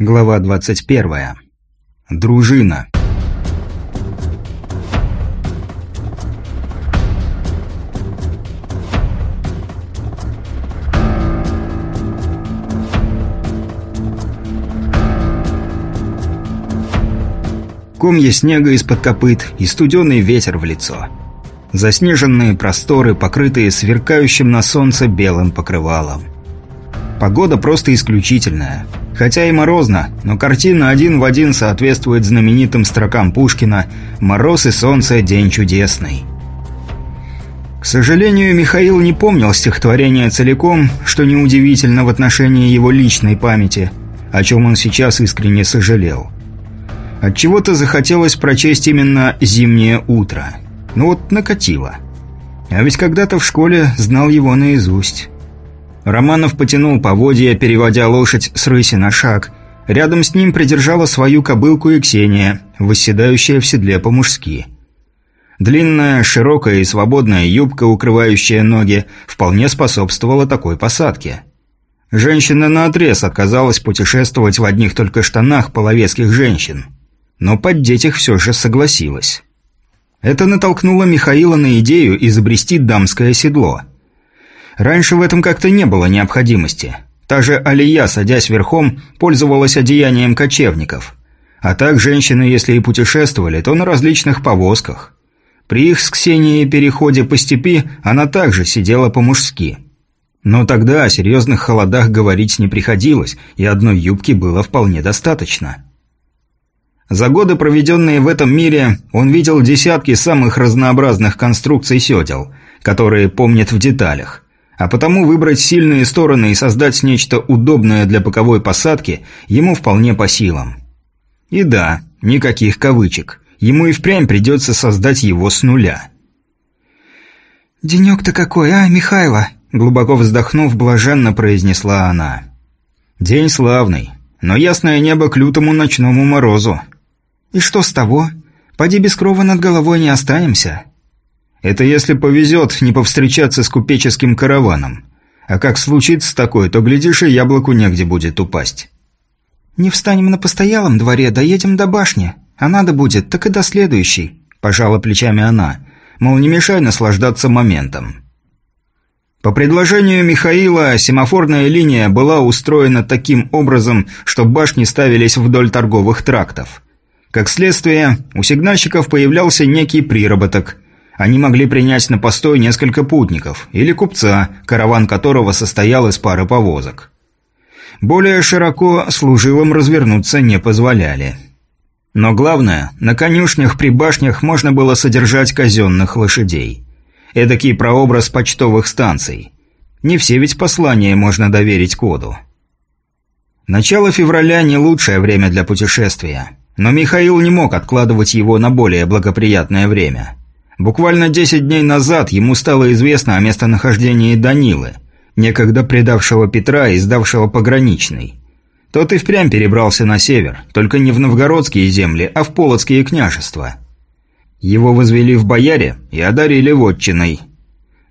Глава 21. Дружина. Комья снега из-под копыт и студеный ветер в лицо. Заснеженные просторы, покрытые сверкающим на солнце белым покрывалом. Погода просто исключительная – Хотя и морозно, но картина один в один соответствует знаменитым строкам Пушкина «Мороз и солнце – день чудесный». К сожалению, Михаил не помнил стихотворение целиком, что неудивительно в отношении его личной памяти, о чем он сейчас искренне сожалел. Отчего-то захотелось прочесть именно «Зимнее утро». Ну вот накатило. А ведь когда-то в школе знал его наизусть. Романов потянул поводья, переводя лошадь с рыси на шаг. Рядом с ним придержала свою кобылку и Ксения, восседающая в седле по-мужски. Длинная, широкая и свободная юбка, укрывающая ноги, вполне способствовала такой посадке. Женщина наотрез отказалась путешествовать в одних только штанах половецких женщин. Но поддеть их все же согласилась. Это натолкнуло Михаила на идею изобрести дамское седло – Раньше в этом как-то не было необходимости. Та же Алия, садясь верхом, пользовалась одеянием кочевников. А так женщины, если и путешествовали, то на различных повозках. При их с Ксенией переходе по степи она также сидела по-мужски. Но тогда о серьезных холодах говорить не приходилось, и одной юбки было вполне достаточно. За годы, проведенные в этом мире, он видел десятки самых разнообразных конструкций седел, которые помнит в деталях. А потому выбрать сильные стороны и создать нечто удобное для боковой посадки ему вполне по силам. И да, никаких кавычек. Ему и впрямь придется создать его с нуля. «Денек-то какой, а, Михайло?» Глубоко вздохнув, блаженно произнесла она. «День славный, но ясное небо к лютому ночному морозу». «И что с того? Поди без крова над головой не останемся». Это если повезет не повстречаться с купеческим караваном. А как случится такое, то, глядишь, и яблоку негде будет упасть. «Не встанем на постоялом дворе, доедем до башни. А надо будет, так и до следующей», – пожала плечами она. Мол, не мешай наслаждаться моментом. По предложению Михаила, семафорная линия была устроена таким образом, что башни ставились вдоль торговых трактов. Как следствие, у сигнальщиков появлялся некий приработок – они могли принять на постой несколько путников, или купца, караван которого состоял из пары повозок. Более широко служилым развернуться не позволяли. Но главное, на конюшнях при башнях можно было содержать казенных лошадей. Эдакий прообраз почтовых станций. Не все ведь послания можно доверить коду. Начало февраля не лучшее время для путешествия, но Михаил не мог откладывать его на более благоприятное время – Буквально 10 дней назад ему стало известно о местонахождении Данилы, некогда предавшего Петра и сдавшего пограничный. Тот и впрямь перебрался на север, только не в новгородские земли, а в полоцкие княжества. Его возвели в бояре и одарили вотчиной.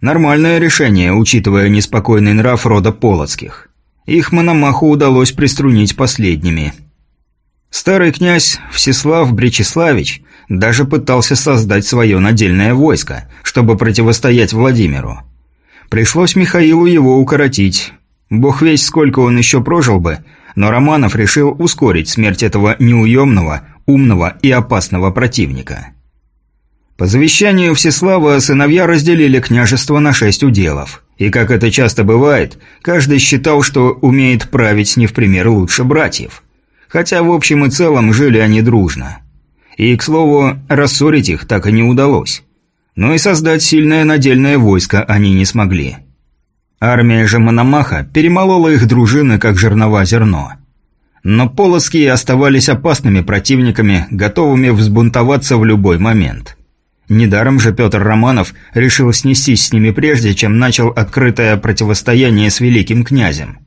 Нормальное решение, учитывая неспокойный нрав рода полоцких. Их Мономаху удалось приструнить последними – Старый князь Всеслав Бречеславич даже пытался создать свое надельное войско, чтобы противостоять Владимиру. Пришлось Михаилу его укоротить. Бог весь сколько он еще прожил бы, но Романов решил ускорить смерть этого неуемного, умного и опасного противника. По завещанию Всеслава сыновья разделили княжество на шесть уделов. И, как это часто бывает, каждый считал, что умеет править не в пример лучше братьев – Хотя в общем и целом жили они дружно. И, к слову, рассорить их так и не удалось. Но и создать сильное надельное войско они не смогли. Армия же Мономаха перемолола их дружины, как жернова зерно. Но полоцкие оставались опасными противниками, готовыми взбунтоваться в любой момент. Недаром же Петр Романов решил снестись с ними прежде, чем начал открытое противостояние с великим князем.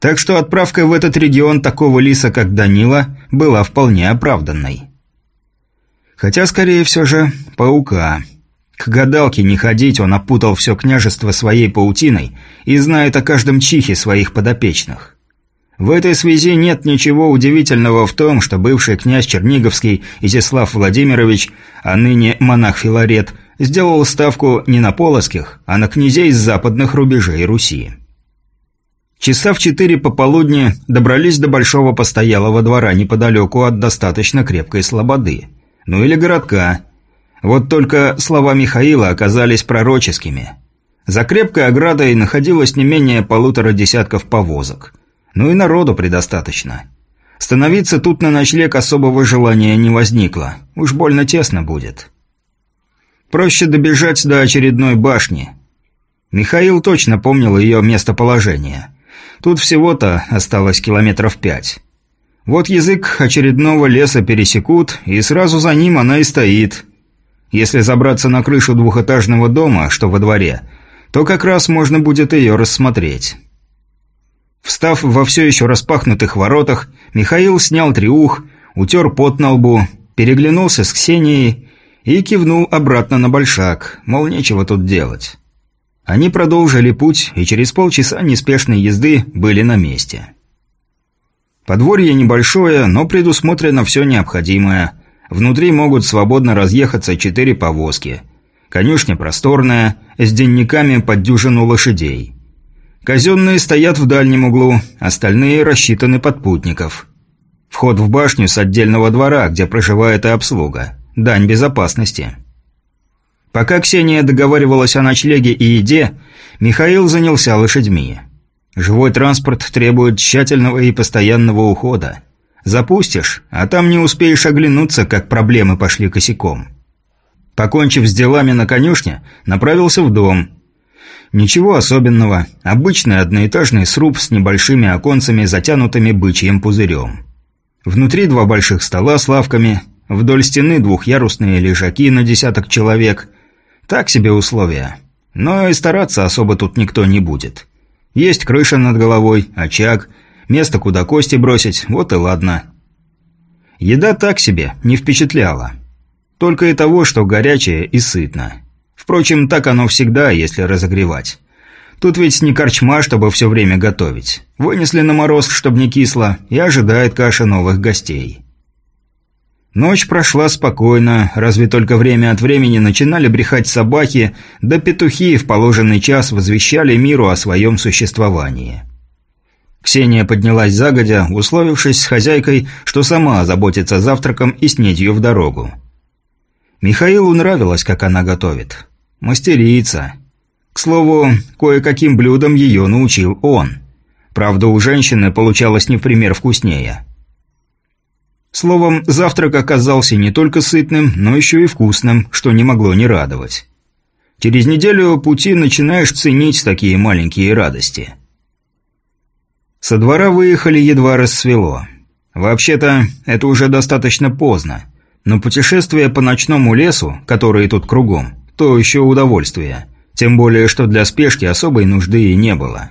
Так что отправка в этот регион такого лиса, как Данила, была вполне оправданной. Хотя, скорее все же, паука. К гадалке не ходить, он опутал все княжество своей паутиной и знает о каждом чихе своих подопечных. В этой связи нет ничего удивительного в том, что бывший князь Черниговский Изяслав Владимирович, а ныне монах Филарет, сделал ставку не на полоских, а на князей с западных рубежей Руси. Часа в четыре пополудни добрались до большого постоялого двора неподалеку от достаточно крепкой слободы. Ну или городка. Вот только слова Михаила оказались пророческими. За крепкой оградой находилось не менее полутора десятков повозок – ну и народу предостаточно. Становиться тут на ночлег особого желания не возникло. Уж больно тесно будет. Проще добежать до очередной башни. Михаил точно помнил ее местоположение. Тут всего-то осталось километров пять. Вот язык очередного леса пересекут, и сразу за ним она и стоит. Если забраться на крышу двухэтажного дома, что во дворе, то как раз можно будет ее рассмотреть. Встав во все еще распахнутых воротах, Михаил снял триух, утер пот на лбу, переглянулся с Ксенией и кивнул обратно на большак, мол, нечего тут делать. Они продолжили путь и через полчаса неспешной езды были на месте. Подворье небольшое, но предусмотрено все необходимое. Внутри могут свободно разъехаться четыре повозки. Конюшня просторная, с денниками под дюжину лошадей. Казенные стоят в дальнем углу, остальные рассчитаны под путников. Вход в башню с отдельного двора, где проживает и обслуга. Дань безопасности. Пока Ксения договаривалась о ночлеге и еде, Михаил занялся лошадьми. Живой транспорт требует тщательного и постоянного ухода. Запустишь, а там не успеешь оглянуться, как проблемы пошли косяком. Покончив с делами на конюшне, направился в дом – Ничего особенного. Обычный одноэтажный сруб с небольшими оконцами, затянутыми бычьим пузырем. Внутри два больших стола с лавками, вдоль стены двухъярусные лежаки на десяток человек. Так себе условия. Но и стараться особо тут никто не будет. Есть крыша над головой, очаг, место, куда кости бросить, вот и ладно. Еда так себе, не впечатляла. Только и того, что горячее и сытно. Впрочем, так оно всегда, если разогревать. Тут ведь не корчма, чтобы все время готовить. Вынесли на мороз, чтобы не кисло, и ожидает каша новых гостей. Ночь прошла спокойно, разве только время от времени начинали брехать собаки, да петухи в положенный час возвещали миру о своем существовании. Ксения поднялась загодя, условившись с хозяйкой, что сама заботится завтраком и снедью в дорогу. Михаилу нравилось, как она готовит. Мастерица. К слову, кое-каким блюдам ее научил он. Правда, у женщины получалось не в пример вкуснее. Словом, завтрак оказался не только сытным, но еще и вкусным, что не могло не радовать. Через неделю пути начинаешь ценить такие маленькие радости. Со двора выехали едва рассвело. Вообще-то, это уже достаточно поздно. Но путешествие по ночному лесу, который тут кругом, то еще удовольствие. Тем более, что для спешки особой нужды и не было.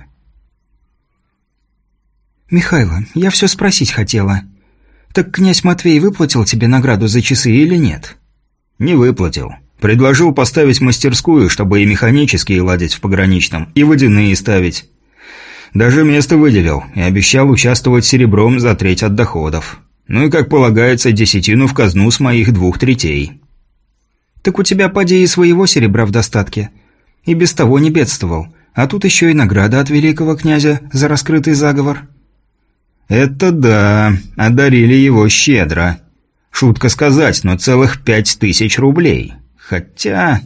«Михайло, я все спросить хотела. Так князь Матвей выплатил тебе награду за часы или нет?» «Не выплатил. Предложил поставить мастерскую, чтобы и механические ладить в пограничном, и водяные ставить. Даже место выделил и обещал участвовать серебром за треть от доходов. Ну и, как полагается, десятину в казну с моих двух третей». Так у тебя, поди, и своего серебра в достатке. И без того не бедствовал. А тут еще и награда от великого князя за раскрытый заговор». «Это да, одарили его щедро. Шутка сказать, но целых пять тысяч рублей. Хотя...»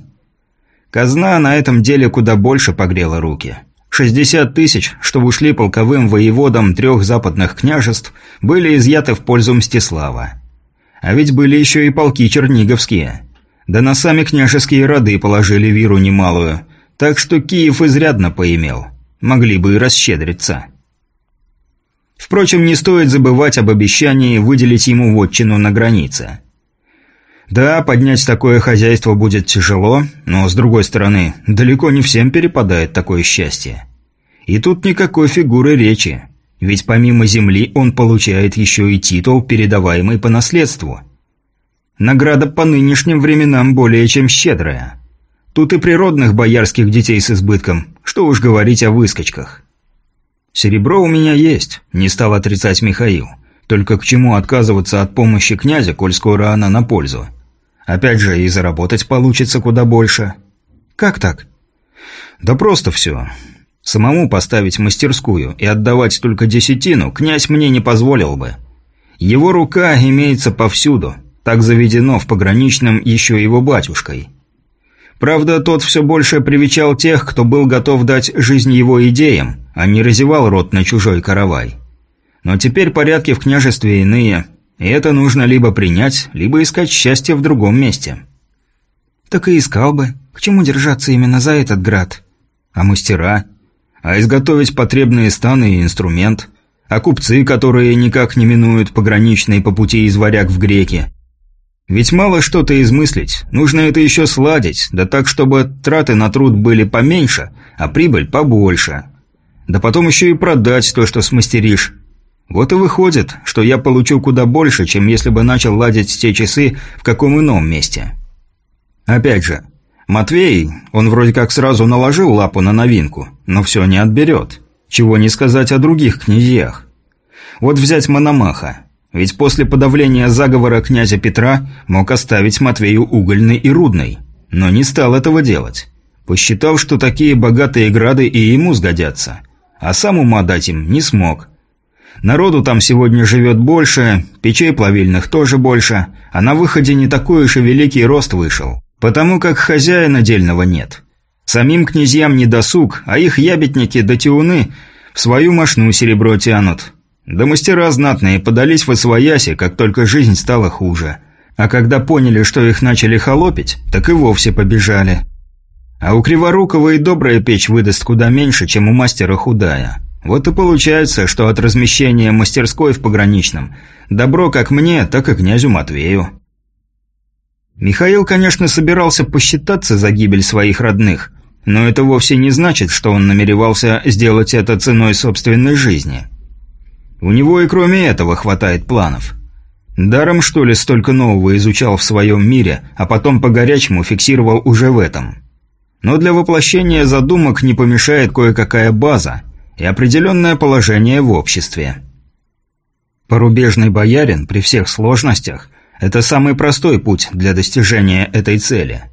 Казна на этом деле куда больше погрела руки. Шестьдесят тысяч, что ушли полковым воеводам трех западных княжеств, были изъяты в пользу Мстислава. А ведь были еще и полки черниговские. Да на сами княжеские роды положили виру немалую, так что Киев изрядно поимел. Могли бы и расщедриться. Впрочем, не стоит забывать об обещании выделить ему вотчину на границе. Да, поднять такое хозяйство будет тяжело, но, с другой стороны, далеко не всем перепадает такое счастье. И тут никакой фигуры речи, ведь помимо земли он получает еще и титул, передаваемый по наследству – Награда по нынешним временам более чем щедрая. Тут и природных боярских детей с избытком, что уж говорить о выскочках. «Серебро у меня есть», – не стал отрицать Михаил. «Только к чему отказываться от помощи князя, коль скоро она на пользу? Опять же, и заработать получится куда больше». «Как так?» «Да просто все. Самому поставить мастерскую и отдавать только десятину князь мне не позволил бы. Его рука имеется повсюду, так заведено в пограничном еще его батюшкой». Правда, тот все больше привечал тех, кто был готов дать жизнь его идеям, а не разевал рот на чужой каравай. Но теперь порядки в княжестве иные, и это нужно либо принять, либо искать счастье в другом месте. Так и искал бы. К чему держаться именно за этот град? А мастера? А изготовить потребные станы и инструмент? А купцы, которые никак не минуют пограничные по пути из варяг в греки? Ведь мало что-то измыслить, нужно это еще сладить, да так, чтобы траты на труд были поменьше, а прибыль побольше. Да потом еще и продать то, что смастеришь. Вот и выходит, что я получу куда больше, чем если бы начал ладить те часы в каком ином месте. Опять же, Матвей, он вроде как сразу наложил лапу на новинку, но все не отберет. Чего не сказать о других князьях. Вот взять Мономаха. Ведь после подавления заговора князя Петра мог оставить Матвею угольный и рудный, но не стал этого делать. Посчитал, что такие богатые грады и ему сгодятся, а сам ума дать им не смог. Народу там сегодня живет больше, печей плавильных тоже больше, а на выходе не такой уж и великий рост вышел, потому как хозяина дельного нет. Самим князьям не досуг, а их ябедники да тиуны в свою мошну серебро тянут, да мастера знатные подались в освояси, как только жизнь стала хуже. А когда поняли, что их начали холопить, так и вовсе побежали. А у Криворукова и добрая печь выдаст куда меньше, чем у мастера худая. Вот и получается, что от размещения мастерской в пограничном добро как мне, так и князю Матвею. Михаил, конечно, собирался посчитаться за гибель своих родных, но это вовсе не значит, что он намеревался сделать это ценой собственной жизни. У него и кроме этого хватает планов. Даром, что ли, столько нового изучал в своем мире, а потом по-горячему фиксировал уже в этом. Но для воплощения задумок не помешает кое-какая база и определенное положение в обществе. Порубежный боярин при всех сложностях – это самый простой путь для достижения этой цели.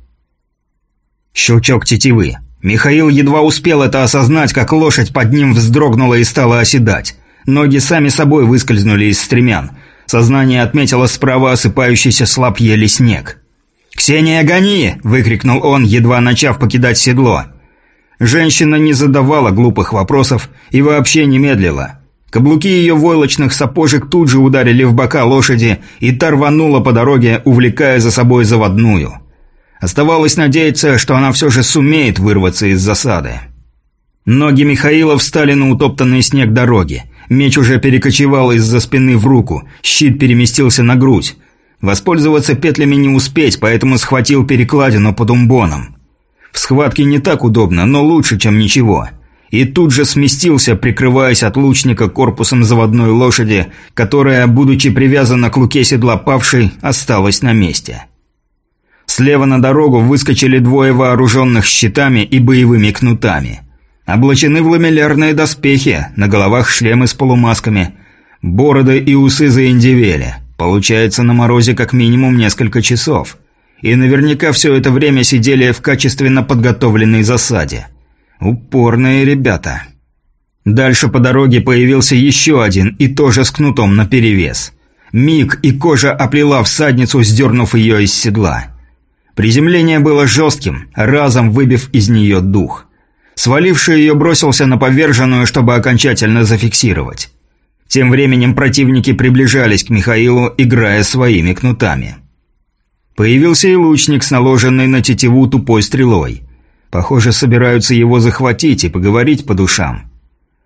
Щелчок тетивы. Михаил едва успел это осознать, как лошадь под ним вздрогнула и стала оседать. Ноги сами собой выскользнули из стремян. Сознание отметило справа осыпающийся слаб еле снег. «Ксения, гони!» – выкрикнул он, едва начав покидать седло. Женщина не задавала глупых вопросов и вообще не медлила. Каблуки ее войлочных сапожек тут же ударили в бока лошади, и та рванула по дороге, увлекая за собой заводную. Оставалось надеяться, что она все же сумеет вырваться из засады. Ноги Михаила встали на утоптанный снег дороги. Меч уже перекочевал из-за спины в руку, щит переместился на грудь. Воспользоваться петлями не успеть, поэтому схватил перекладину под умбоном. В схватке не так удобно, но лучше, чем ничего. И тут же сместился, прикрываясь от лучника корпусом заводной лошади, которая, будучи привязана к луке седла павшей, осталась на месте. Слева на дорогу выскочили двое вооруженных щитами и боевыми кнутами – Облачены в ламеллярные доспехи, на головах шлемы с полумасками. Бороды и усы заиндивели. Получается, на морозе как минимум несколько часов. И наверняка все это время сидели в качественно подготовленной засаде. Упорные ребята. Дальше по дороге появился еще один, и тоже с кнутом наперевес. Миг, и кожа оплела всадницу, сдернув ее из седла. Приземление было жестким, разом выбив из нее дух. Сваливший ее бросился на поверженную, чтобы окончательно зафиксировать. Тем временем противники приближались к Михаилу, играя своими кнутами. Появился и лучник с наложенной на тетиву тупой стрелой. Похоже, собираются его захватить и поговорить по душам.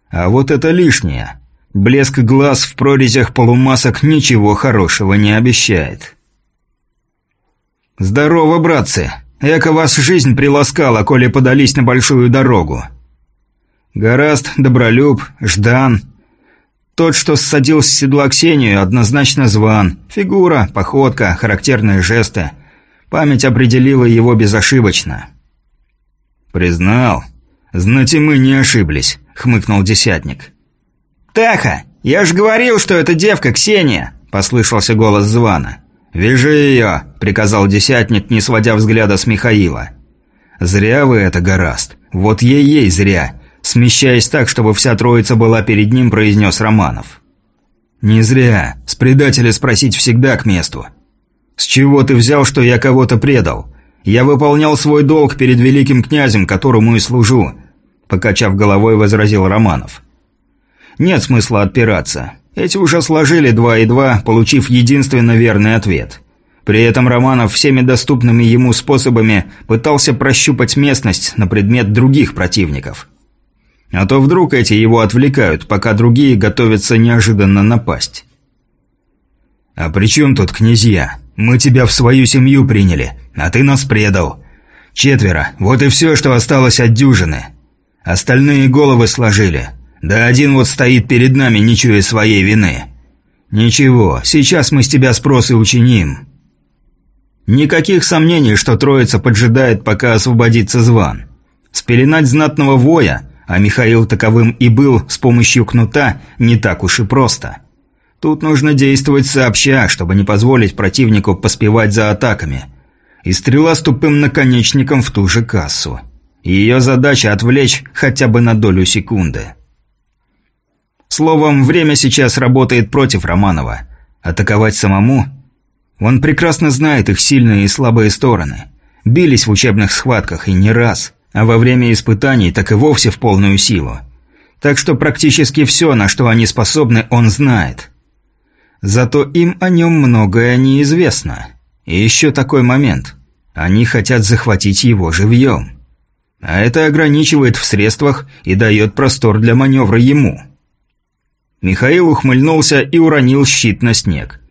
А вот это лишнее. Блеск глаз в прорезях полумасок ничего хорошего не обещает. «Здорово, братцы!» Эко вас жизнь приласкала, коли подались на большую дорогу. Гораст, Добролюб, Ждан. Тот, что ссадил с седла Ксению, однозначно зван. Фигура, походка, характерные жесты. Память определила его безошибочно. «Признал. Знать и мы не ошиблись», — хмыкнул Десятник. «Таха, я же говорил, что это девка Ксения!» – послышался голос Звана. «Вяжи ее!» – приказал десятник, не сводя взгляда с Михаила. «Зря вы это, Гораст. Вот ей-ей зря!» Смещаясь так, чтобы вся троица была перед ним, произнес Романов. «Не зря. С предателя спросить всегда к месту. С чего ты взял, что я кого-то предал? Я выполнял свой долг перед великим князем, которому и служу», покачав головой, возразил Романов. «Нет смысла отпираться. Эти уже сложили два и два, получив единственно верный ответ. При этом Романов всеми доступными ему способами пытался прощупать местность на предмет других противников. А то вдруг эти его отвлекают, пока другие готовятся неожиданно напасть. «А при чем тут князья? Мы тебя в свою семью приняли, а ты нас предал. Четверо, вот и все, что осталось от дюжины. Остальные головы сложили. Да один вот стоит перед нами, не чуя своей вины. Ничего, сейчас мы с тебя спросы учиним». Никаких сомнений, что троица поджидает, пока освободится зван. Спеленать знатного воя, а Михаил таковым и был с помощью кнута, не так уж и просто. Тут нужно действовать сообща, чтобы не позволить противнику поспевать за атаками. И стрела с тупым наконечником в ту же кассу. Ее задача отвлечь хотя бы на долю секунды. Словом, время сейчас работает против Романова. Атаковать самому? Он прекрасно знает их сильные и слабые стороны. Бились в учебных схватках и не раз, а во время испытаний так и вовсе в полную силу. Так что практически все, на что они способны, он знает. Зато им о нем многое неизвестно. И еще такой момент. Они хотят захватить его живьем. А это ограничивает в средствах и дает простор для маневра ему. Михаил ухмыльнулся и уронил щит на снег.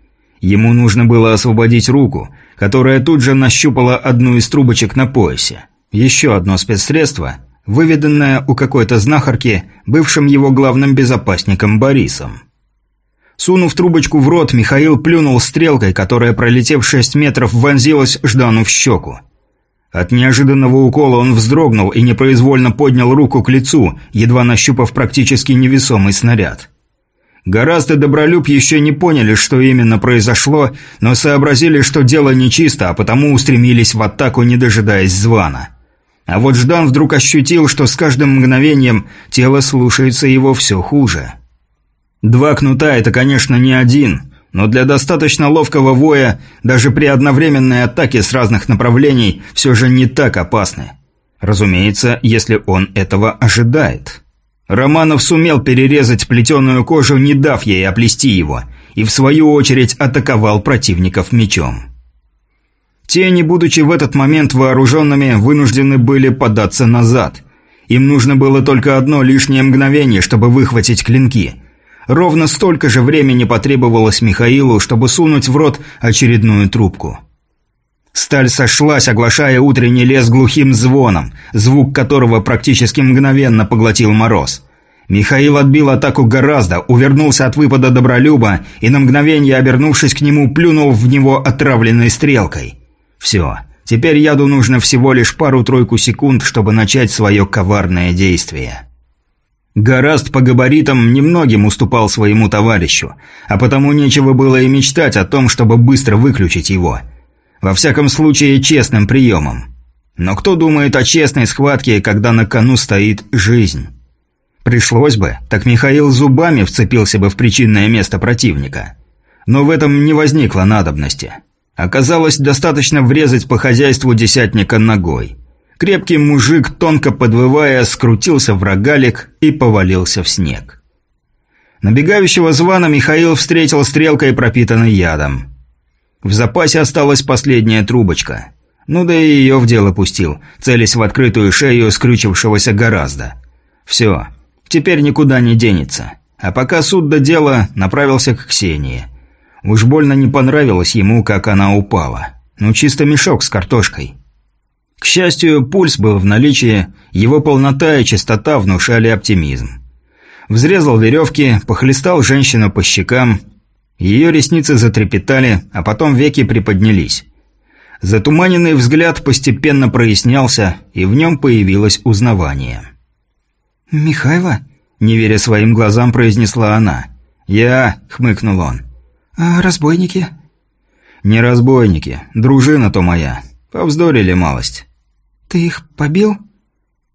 Ему нужно было освободить руку, которая тут же нащупала одну из трубочек на поясе. Еще одно спецсредство, выведенное у какой-то знахарки, бывшим его главным безопасником Борисом. Сунув трубочку в рот, Михаил плюнул стрелкой, которая, пролетев 6 метров, вонзилась Ждану в щеку. От неожиданного укола он вздрогнул и непроизвольно поднял руку к лицу, едва нащупав практически невесомый снаряд. Гораздо Добролюб еще не поняли, что именно произошло, но сообразили, что дело нечисто, а потому устремились в атаку, не дожидаясь звана. А вот Ждан вдруг ощутил, что с каждым мгновением тело слушается его все хуже. Два кнута – это, конечно, не один, но для достаточно ловкого воя даже при одновременной атаке с разных направлений все же не так опасны. Разумеется, если он этого ожидает. Романов сумел перерезать плетеную кожу, не дав ей оплести его, и в свою очередь атаковал противников мечом. Те, не будучи в этот момент вооруженными, вынуждены были податься назад. Им нужно было только одно лишнее мгновение, чтобы выхватить клинки – Ровно столько же времени потребовалось Михаилу, чтобы сунуть в рот очередную трубку. Сталь сошлась, оглашая утренний лес глухим звоном, звук которого практически мгновенно поглотил мороз. Михаил отбил атаку гораздо, увернулся от выпада Добролюба и на мгновение, обернувшись к нему, плюнул в него отравленной стрелкой. Все, теперь яду нужно всего лишь пару-тройку секунд, чтобы начать свое коварное действие. Гораст по габаритам немногим уступал своему товарищу, а потому нечего было и мечтать о том, чтобы быстро выключить его. Во всяком случае, честным приемом. Но кто думает о честной схватке, когда на кону стоит жизнь? Пришлось бы, так Михаил зубами вцепился бы в причинное место противника. Но в этом не возникло надобности. Оказалось, достаточно врезать по хозяйству десятника ногой. Крепкий мужик, тонко подвывая, скрутился в рогалик и повалился в снег. Набегающего звана Михаил встретил стрелкой, пропитанной ядом. В запасе осталась последняя трубочка. Ну да и ее в дело пустил, целясь в открытую шею скрючившегося гораздо. Все, теперь никуда не денется. А пока суд до дела направился к Ксении. Уж больно не понравилось ему, как она упала. Ну чисто мешок с картошкой. К счастью, пульс был в наличии, его полнота и чистота внушали оптимизм. Взрезал веревки, похлестал женщину по щекам. Ее ресницы затрепетали, а потом веки приподнялись. Затуманенный взгляд постепенно прояснялся, и в нем появилось узнавание. «Михайло?» – Не веря своим глазам, произнесла она. «Я», — хмыкнул он. «А разбойники?» «Не разбойники. Дружина-то моя. Повздорили малость». «Ты их побил?»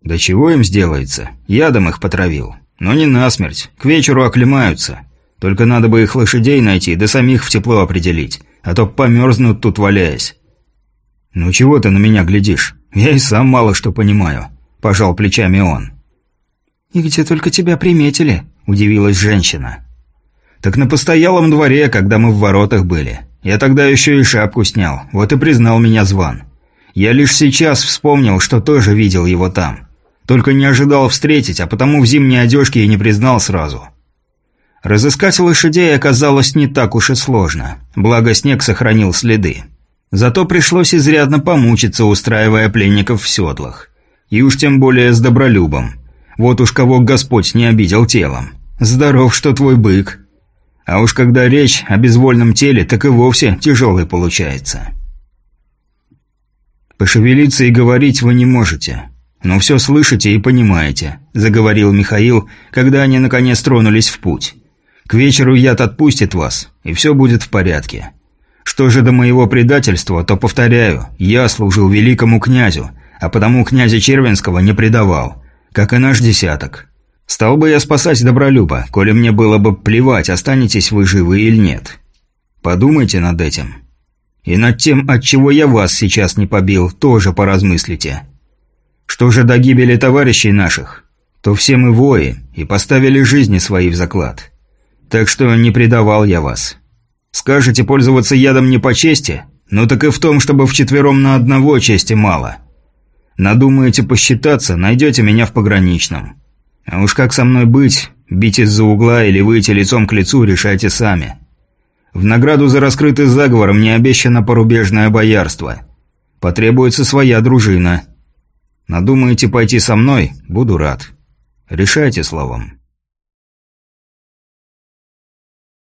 «Да чего им сделается? Ядом их потравил. Но не насмерть. К вечеру оклемаются. Только надо бы их лошадей найти, да самих в тепло определить. А то померзнут тут валяясь». «Ну чего ты на меня глядишь? Я и сам мало что понимаю», – пожал плечами он. «И где только тебя приметили?» – удивилась женщина. «Так на постоялом дворе, когда мы в воротах были. Я тогда еще и шапку снял, вот и признал меня зван. Я лишь сейчас вспомнил, что тоже видел его там. Только не ожидал встретить, а потому в зимней одежке и не признал сразу». Разыскать лошадей оказалось не так уж и сложно, благо снег сохранил следы. Зато пришлось изрядно помучиться, устраивая пленников в седлах. И уж тем более с добролюбом. Вот уж кого Господь не обидел телом. Здоров, что твой бык. А уж когда речь о безвольном теле, так и вовсе тяжелый получается. «Пошевелиться и говорить вы не можете, но все слышите и понимаете», – заговорил Михаил, когда они наконец тронулись в путь. «К вечеру яд отпустит вас, и все будет в порядке. Что же до моего предательства, то повторяю, я служил великому князю, а потому князя Червенского не предавал, как и наш десяток. Стал бы я спасать Добролюба, коли мне было бы плевать, останетесь вы живы или нет. Подумайте над этим. И над тем, от чего я вас сейчас не побил, тоже поразмыслите. Что же до гибели товарищей наших, то все мы вои и поставили жизни свои в заклад. Так что не предавал я вас. Скажете, пользоваться ядом не по чести? Ну так и в том, чтобы вчетвером на одного чести мало. Надумаете посчитаться, найдете меня в пограничном. А уж как со мной быть, бить из-за угла или выйти лицом к лицу, решайте сами. В награду за раскрытый заговор мне обещано порубежное боярство. Потребуется своя дружина. Надумаете пойти со мной, буду рад. Решайте словом.